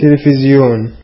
televisión